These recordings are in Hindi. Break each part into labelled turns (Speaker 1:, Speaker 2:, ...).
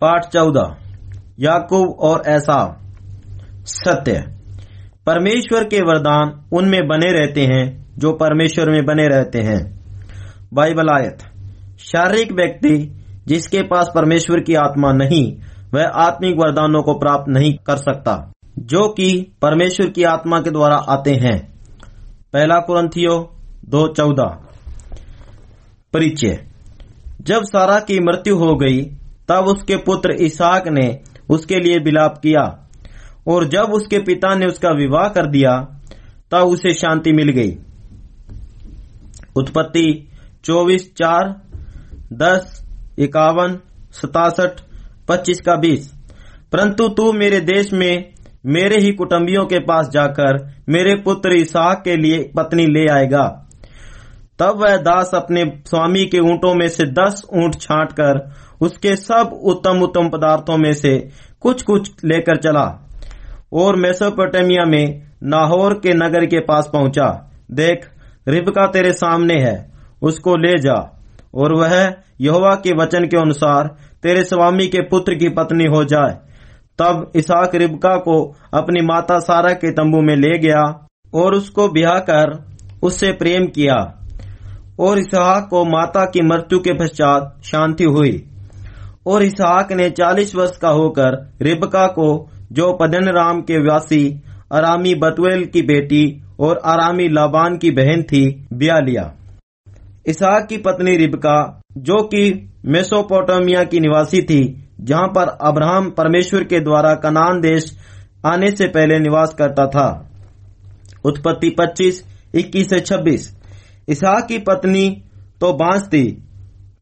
Speaker 1: पाठ चौदह, याकूब और ऐसा। सत्य। परमेश्वर के वरदान उनमें बने रहते हैं, जो परमेश्वर में बने रहते हैं। बाइबल आयत। शारीरिक व्यक्ति जिसके पास परमेश्वर की आत्मा नहीं, वह आत्मिक वरदानों को प्राप्त नहीं कर सकता, जो कि परमेश्वर की आत्मा के द्वारा आते हैं। पहला कुरंथियो दो चौदह। परिचय। जब सारा की मृत्यु हो गई तब उसके पुत्र इसहाक ने उसके लिए विलाप किया। और जब उसके पिता ने उसका विवाह कर दिया, तब उसे शांति मिल गई। उत्पत्ति चौबीस चार दस इक्यावन सतासठ पच्चीस का बीस। परंतु तू मेरे देश में मेरे ही कुटुंबियों के पास जाकर मेरे पुत्र इसहाक के लिए पत्नी ले आएगा। तब वह दास अपने स्वामी के ऊंटों में से दस ऊँट छांट कर उसके सब उत्तम उत्तम पदार्थों में से कुछ कुछ लेकर चला और मेसोपोटामिया में नाहौर के नगर के पास पहुँचा। देख, रिबका तेरे सामने है, उसको ले जा। और वह यहोवा के वचन के अनुसार तेरे स्वामी के पुत्र की पत्नी हो जाए। तब इसहाक रिबका को अपनी माता सारा के तंबू में ले गया और उसको ब्याह कर उससे प्रेम किया। और इसहाक को माता की मृत्यु के पश्चात शांति हुई। और इसहाक ने चालीस वर्ष का होकर रिबका को, जो पदन राम के व्यासी आरामी बतवेल की बेटी और आरामी लाबान की बहन थी ब्याह लिया। इसहाक की पत्नी रिबका, जो कि मेसोपोटामिया की निवासी थी, जहाँ पर अब्राहम परमेश्वर के द्वारा कनान देश आने से पहले निवास करता था। उत्पत्ति 25 21 से 26 इसहाक की पत्नी तो बाँस थी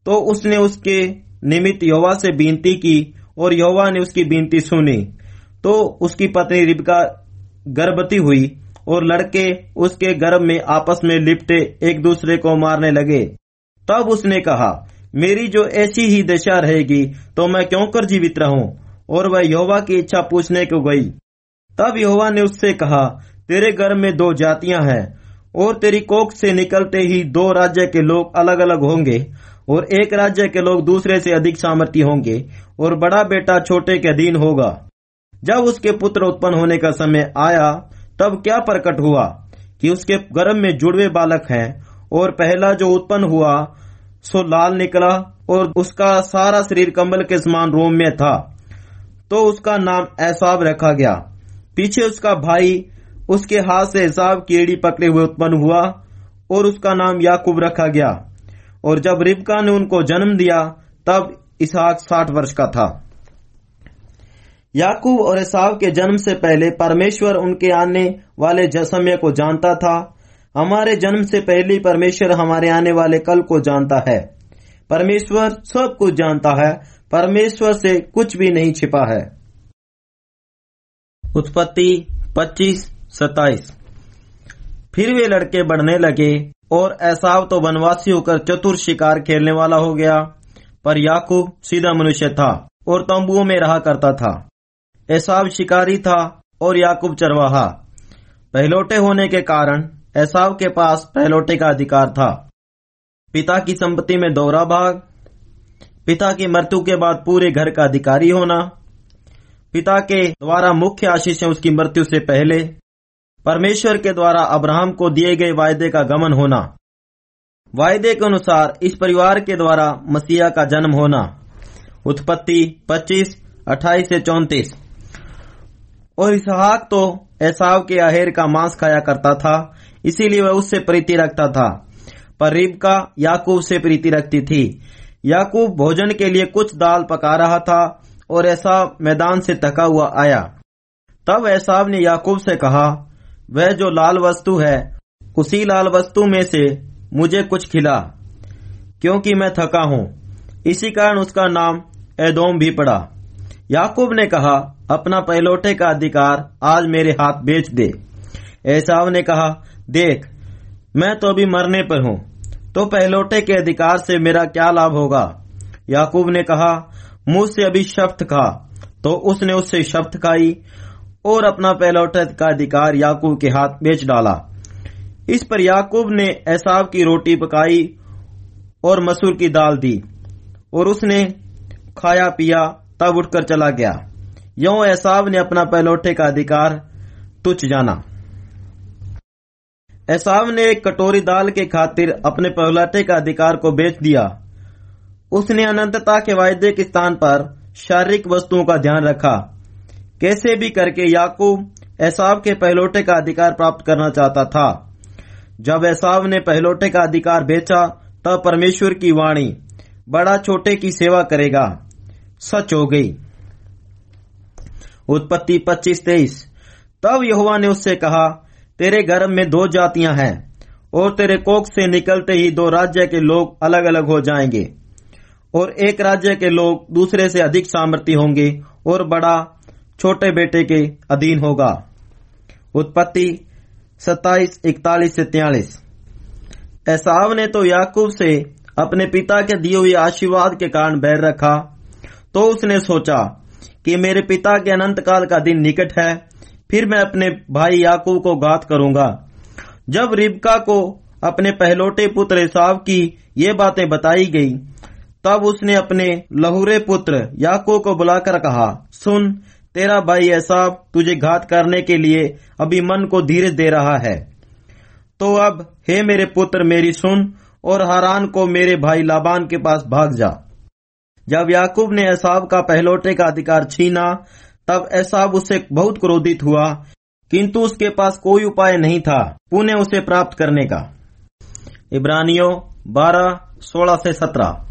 Speaker 1: तो उसने उसके निमित्त यहोवा से बीनती की और यहोवा ने उसकी विनती सुनी। तो उसकी पत्नी रिबका गर्भवती हुई और लड़के उसके गर्भ में आपस में लिपटे एक दूसरे को मारने लगे। तब उसने कहा, मेरी जो ऐसी ही दशा रहेगी तो मैं क्यों कर जीवित रहूँ? और वह यहोवा की इच्छा पूछने को गई। तब यहोवा ने उससे कहा, तेरे घर में दो जातियाँ हैं और तेरी कोख से निकलते ही दो राज्य के लोग अलग अलग होंगे। और एक राज्य के लोग दूसरे से अधिक सामर्थ्य होंगे और बड़ा बेटा छोटे के अधीन होगा। जब उसके पुत्र उत्पन्न होने का समय आया, तब क्या प्रकट हुआ कि उसके गर्भ में जुड़वे बालक हैं और पहला जो उत्पन्न हुआ, सो लाल निकला और उसका सारा शरीर कम्बल के समान रोम में था। तो उसका नाम ऐसाब रखा गया। पीछे उसका भाई, उसके हाथ से हिसाब की एड़ी पकड़े हुए उत्पन्न हुआ और उसका नाम याकूब रखा गया। और जब रिबका ने उनको जन्म दिया, तब इसहाक साठ वर्ष का था। याकूब और इसाव के जन्म से पहले परमेश्वर उनके आने वाले समय को जानता था। हमारे जन्म से पहले परमेश्वर हमारे आने वाले कल को जानता है। परमेश्वर सब कुछ जानता है। परमेश्वर से कुछ भी नहीं छिपा है। उत्पत्ति 25 27 फिर वे लड़के बढ़ने लगे। और ऐसाव तो वनवासी होकर चतुर शिकार खेलने वाला हो गया, पर याकूब सीधा मनुष्य था और तंबुओं में रहा करता था। ऐसाव शिकारी था और याकूब चरवाहा। पहलोटे होने के कारण ऐसाव के पास पहलोटे का अधिकार था। पिता की संपत्ति में दोहरा भाग, पिता की मृत्यु के बाद पूरे घर का अधिकारी होना, पिता के द्वारा मुख्य आशीष उसकी मृत्यु से पहले परमेश्वर के द्वारा अब्राहम को दिए गए वायदे का गमन होना। वायदे के अनुसार इस परिवार के द्वारा मसीहा का जन्म होना। उत्पत्ति 25, 28 से चौतीस। और इसहाक तो ऐसाव के आहेर का मांस खाया करता था इसीलिए वह उससे प्रीति रखता था। पर रिबका याकूब से प्रीति रखती थी। याकूब भोजन के लिए कुछ दाल पका रहा था और ऐसा मैदान से थका हुआ आया। तब ऐसाव ने याकूब से कहा वह जो लाल वस्तु है, उसी लाल वस्तु में से मुझे कुछ खिला, क्योंकि मैं थका हूँ। इसी कारण उसका नाम एदोम भी पड़ा। याकूब ने कहा, अपना पहलोटे का अधिकार आज मेरे हाथ बेच दे। ऐसाव ने कहा, देख, मैं तो अभी मरने पर हूँ तो पहलोटे के अधिकार से मेरा क्या लाभ होगा? याकूब ने कहा मुझसे अभी शब्द खा। तो उसने उससे शब्द खाई और अपना पहलौटे का अधिकार याकूब के हाथ बेच डाला। इस पर याकूब ने ऐसाव की रोटी पकाई और मसूर की दाल दी और उसने खाया पिया, तब उठकर चला गया। यो एसाव ने अपना पहलौठे का अधिकार तुच्छ जाना। एसाव ने एक कटोरी दाल के खातिर अपने पहलौठे का अधिकार को बेच दिया। उसने अनंतता के वायदे के स्थान पर शारीरिक वस्तुओं का ध्यान रखा। कैसे भी करके याकूब एसाव के पहलोटे का अधिकार प्राप्त करना चाहता था। जब एसाव ने पहलौठे का अधिकार बेचा, तब परमेश्वर की वाणी बड़ा छोटे की सेवा करेगा। सच हो गई। उत्पत्ति पच्चीस तेईस। तब यहुआ ने उससे कहा, तेरे गर्भ में दो जातियाँ हैं और तेरे कोख से निकलते ही दो राज्य के लोग अलग अलग हो जाएँगे और एक राज्य के लोग दूसरे से अधिक सामर्थ्य होंगे और बड़ा छोटे बेटे के अधीन होगा। उत्पत्ति सत्ताईस, इकतालीस से तियालीस। एसाव ने तो याकूब से अपने पिता के दिए हुए आशीर्वाद के कारण बैर रखा तो उसने सोचा कि मेरे पिता के अनंत काल का दिन निकट है, फिर मैं अपने भाई याकूब को घात करूँगा। जब रिबका को अपने पहलोटे पुत्र एसाव की ये बातें बताई गई, तब उसने अपने लहुरे पुत्र याकूब को बुलाकर कहा, सुन तेरा भाई एसाव तुझे घात करने के लिए अभी मन को धीरे दे रहा है। तो अब, हे मेरे पुत्र, मेरी सुन और हरान को मेरे भाई लाबान के पास भाग जा। जब याकूब ने एसाब का पहलोटे का अधिकार छीना, तब एसाब उससे बहुत क्रोधित हुआ, किंतु उसके पास कोई उपाय नहीं था पुणे उसे प्राप्त करने का। इब्रानियों बारह, सोलह से सत्रह।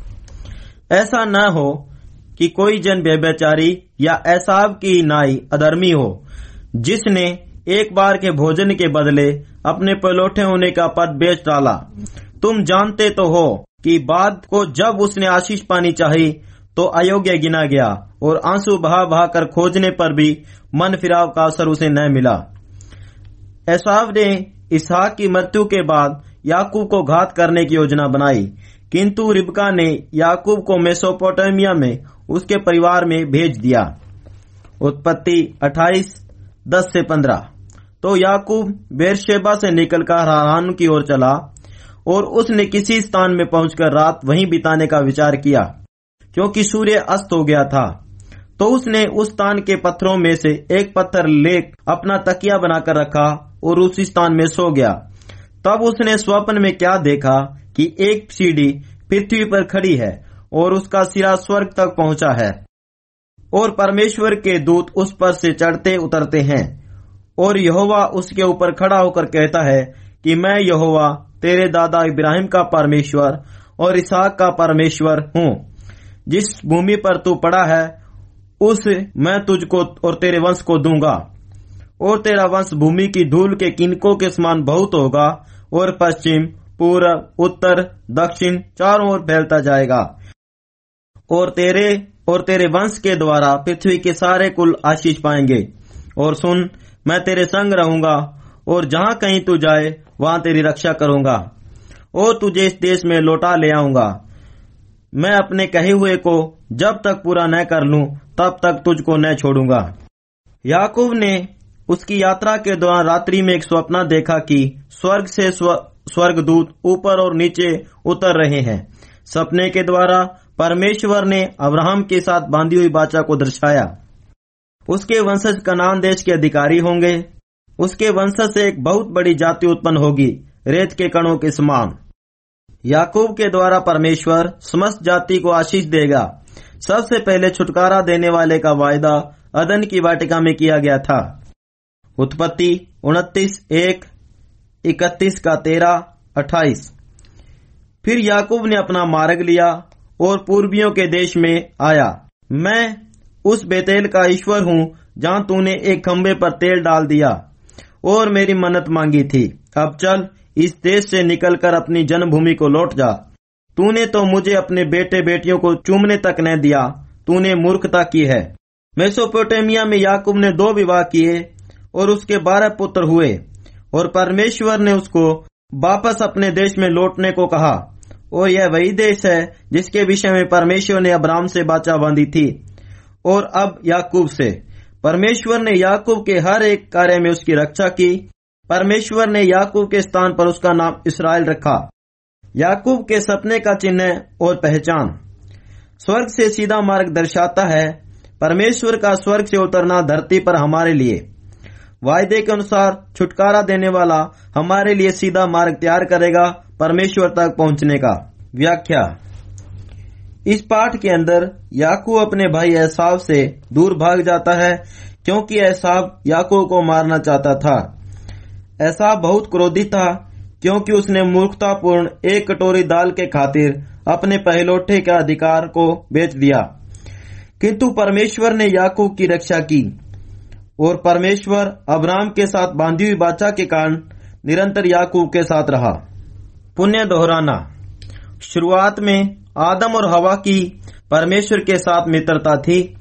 Speaker 1: ऐसा न हो कि कोई जन व्यचारी या ऐसाब की नाई अधर्मी हो, जिसने एक बार के भोजन के बदले अपने पलोठे होने का पद बेच डाला। तुम जानते तो हो कि बाद को जब उसने आशीष पानी चाहिए तो अयोग्य गिना गया और आँसू बहा बहा कर खोजने पर भी मन फिराव का असर उसे न मिला। एसाव ने इसहाक की मृत्यु के बाद याकूब को घात करने की योजना बनाई। किंतु रिबका ने याकूब को मेसोपोटामिया में उसके परिवार में भेज दिया। उत्पत्ति 28 10 से 15 तो याकूब बेरशेबा से निकलकर हारान की ओर चला और उसने किसी स्थान में पहुंचकर रात वहीं बिताने का विचार किया, क्योंकि सूर्य अस्त हो गया था। तो उसने उस स्थान के पत्थरों में से एक पत्थर ले अपना तकिया बनाकर रखा और उसी स्थान में सो गया। तब उसने स्वप्न में क्या देखा कि एक सीढ़ी पृथ्वी पर खड़ी है और उसका सिरा स्वर्ग तक पहुँचा है। और परमेश्वर के दूत उस पर से चढ़ते उतरते हैं। और यहोवा उसके ऊपर खड़ा होकर कहता है कि मैं यहोवा, तेरे दादा इब्राहिम का परमेश्वर और इसहाक का परमेश्वर हूँ। जिस भूमि पर तू पड़ा है, उस मैं तुझको और तेरे वंश को दूँगा। और तेरा वंश भूमि की धूल के किनकों के समान बहुत होगा और पश्चिम, पूर्व, उत्तर, दक्षिण चारों ओर फैलता जाएगा। और तेरे और तेरे वंश के द्वारा पृथ्वी के सारे कुल आशीष पाएँगे। और सुन, मैं तेरे संग रहूँगा, और जहाँ कहीं तू जाए, वहाँ तेरी रक्षा करूँगा। और तुझे इस देश में लौटा ले आऊँगा। मैं अपने कहे हुए को जब तक पूरा न कर लूँ, तब तक तुझको न छोड़ूँगा। याकूब ने उसकी यात्रा के दौरान रात्रि में एक स्वप्न देखा कि स्वर्ग से स्वर्ग दूत ऊपर और नीचे उतर रहे हैं। सपने के द्वारा परमेश्वर ने अब्राहम के साथ बांधी हुई बाचा को दर्शाया। उसके वंशज कनान देश के अधिकारी होंगे। उसके वंशज से एक बहुत बड़ी जाति उत्पन्न होगी, रेत के कणों के समान। याकूब के द्वारा परमेश्वर समस्त जाति को आशीष देगा। सबसे पहले छुटकारा देने वाले का वायदा अदन की वाटिका में किया गया था। उत्पत्ति उनतीस एक इकतीस का तेरह अट्ठाईस। फिर याकूब ने अपना मार्ग लिया और पूर्वियों के देश में आया। मैं उस बेतेल का ईश्वर हूँ, जहाँ तूने एक खम्बे पर तेल डाल दिया और मेरी मन्नत मांगी थी। अब चल, इस देश से निकलकर अपनी जन्मभूमि को लौट जा। तूने तो मुझे अपने बेटे बेटियों को चूमने तक न दिया। तूने मूर्खता की है। मेसोपोटेमिया में याकूब ने दो विवाह किए और उसके बारह पुत्र हुए और परमेश्वर ने उसको वापस अपने देश में लौटने को कहा। और यह वही देश है जिसके विषय में परमेश्वर ने अब्राम से बाचा बांधी थी और अब याकूब से। परमेश्वर ने याकूब के हर एक कार्य में उसकी रक्षा की। परमेश्वर ने याकूब के स्थान पर उसका नाम इसराइल रखा। याकूब के सपने का चिन्ह और पहचान। स्वर्ग से सीधा मार्ग दर्शाता है, परमेश्वर का स्वर्ग से उतरना धरती पर हमारे लिए। वायदे के अनुसार छुटकारा देने वाला हमारे लिए सीधा मार्ग तैयार करेगा परमेश्वर तक पहुँचने का व्याख्या। इस पाठ के अंदर याकू अपने भाई एसाव से दूर भाग जाता है, क्योंकि एसाव याकू को मारना चाहता था। ऐसा बहुत क्रोधित था, क्योंकि उसने मूर्खतापूर्ण एक कटोरी दाल के खातिर अपने पहलोठे के अधिकार को बेच दिया। किंतु परमेश्वर ने याकूब की रक्षा की, और परमेश्वर अब्राम के साथ बांधी हुई बाचा के कारण निरंतर याकूब के साथ रहा। पुण्य दोहराना। शुरुआत में आदम और हवा की परमेश्वर के साथ मित्रता थी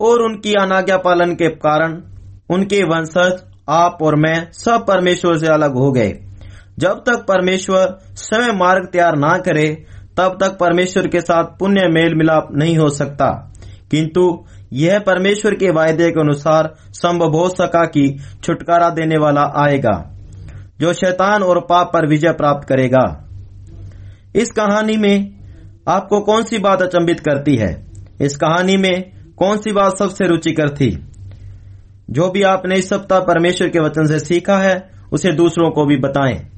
Speaker 1: और उनकी अनाज्ञा पालन के कारण उनके वंशज, आप और मैं सब परमेश्वर से अलग हो गए। जब तक परमेश्वर स्वयं मार्ग तैयार ना करे, तब तक परमेश्वर के साथ पुण्य मेल मिलाप नहीं हो सकता। किंतु यह परमेश्वर के वायदे के अनुसार संभव हो सका कि छुटकारा देने वाला आएगा। जो शैतान और पाप पर विजय प्राप्त करेगा। इस कहानी में आपको कौन सी बात अचंबित करती है? इस कहानी में कौन सी बात सबसे रुचिकर थी? जो भी आपने इस सप्ताह परमेश्वर के वचन से सीखा है, उसे दूसरों को भी बताएँ।